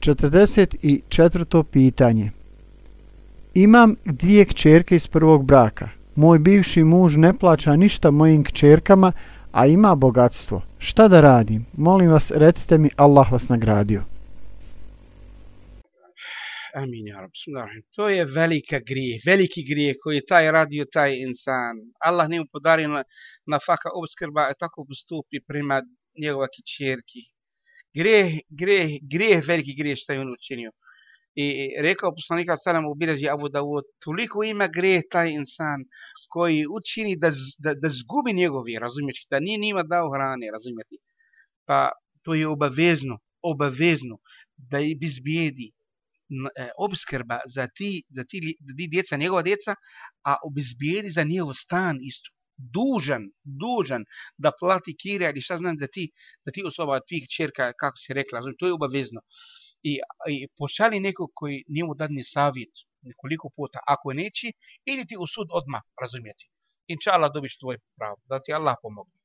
44. pitanje Imam dvije kćerke iz prvog braka. Moj bivši muž ne plaća ništa mojim kćerkama, a ima bogatstvo. Šta da radim? Molim vas, recite mi, Allah vas nagradio. Amin, ja rab, To je velika grije, veliki grije koji je taj radio, taj insan. Allah ne mu podario na, na faka obskrba, a tako postupi prema njegova kćerki Greh, greh, greh, veliki greh što je on učinio. I rekao poslanika sallam u bilježi Abu Dawud, toliko ima greh taj insan koji učini da, da, da zgubi njegovi, razumiješ, da nije njima dao hrane, razumiješ. Pa to je obavezno, obavezno da je bizbijedi e, obskrba za ti, za ti, ti djeca, njegova djeca, a obizbijedi za njegov stan isto. Dužan, dužan da plati kire ili šta znam da ti, da ti osoba tvih čerka, kako si rekla, znači, to je obavezno. I, i pošali neko koji njemu dadni savjet nekoliko puta, ako neće, ili ti u sud odmah razumijeti. Inčala dobiš tvoj pravo, da ti Allah pomogne.